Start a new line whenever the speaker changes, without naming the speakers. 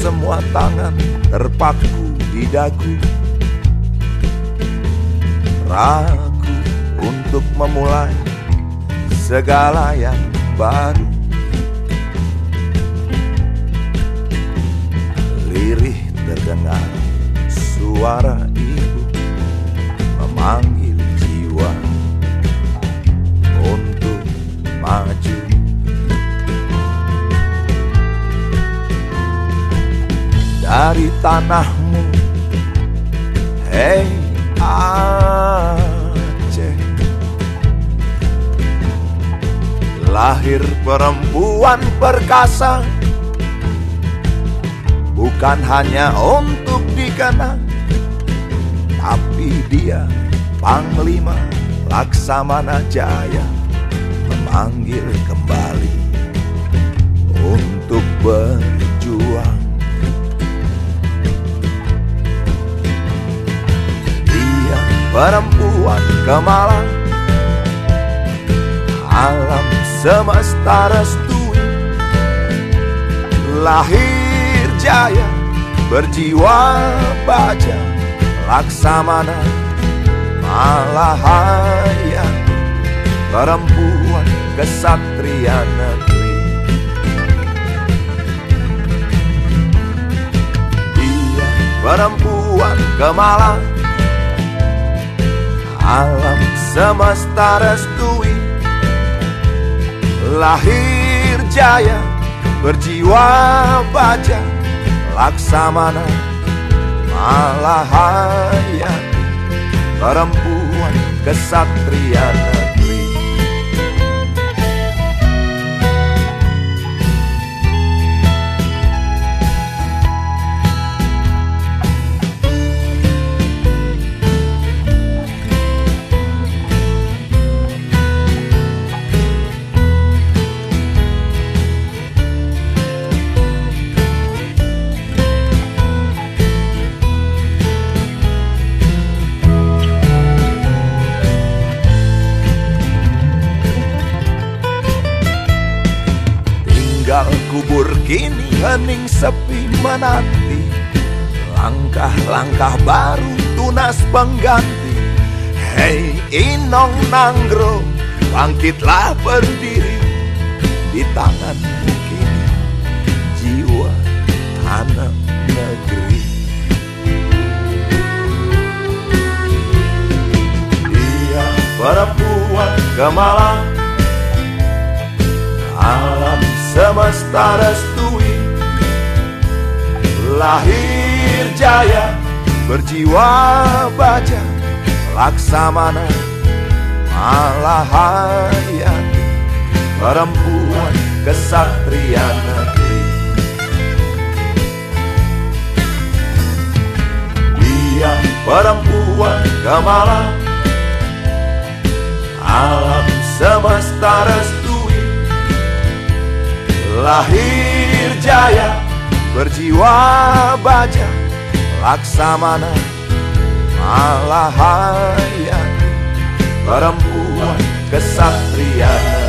semua tangan terpaku di dagu. Ragu untuk memulai segala yang baru. Lirih terdengar suara ibu memanggil dari tanahmu. Hei Aceh. Lahir perempuan perkasa. Bukan hanya untuk dikenang Tapi dia Panglima Laksamana Jaya Memanggil kembali Untuk berjuang Perempuan kemalang Alam semesta restui Lahir jaya Berjiwa baja Laksamana Malahaya Perempuan kesatria negeri. Dia perempuan kemalang Alam semesta restui. Lahir jaya Berjiwa baja Laksamana Malahaya Perempuan kesatria kini hening sepi menanti Langkah-langkah baru tunas pengganti Hei Inong Nanggro Bangkitlah berdiri. Di tanganmu kini Jiwa anak negeri. Dia perempuan kemalang Alam semesta restui. Lahir jaya Berjiwa baja Laksamana Malahaya Perempuan kesatria negeri Dia perempuan kemalang Alam semesta restui Lahir jaya Berjiwa baja Laksamana Malahaya Perempuan kesatria